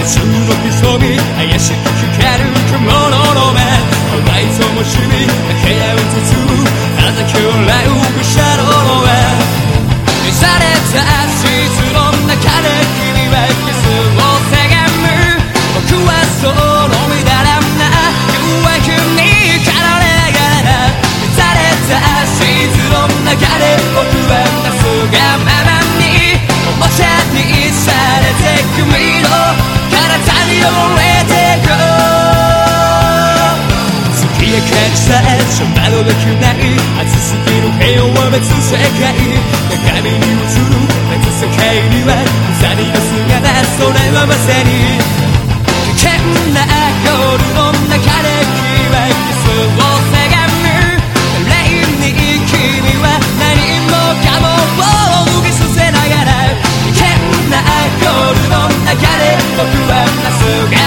熱の潜み怪しく光る届けない。熱すぎる平和を別世界。鏡に映る別世界にはウサの姿それはまさに。危険な夜の中で君はキスをせがむレイに君は何もかもを脱ぎ捨てながら。危険な夜の中で僕はなすが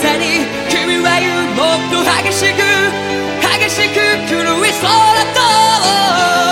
さに君は言うもっと激しく激しく狂いそうだと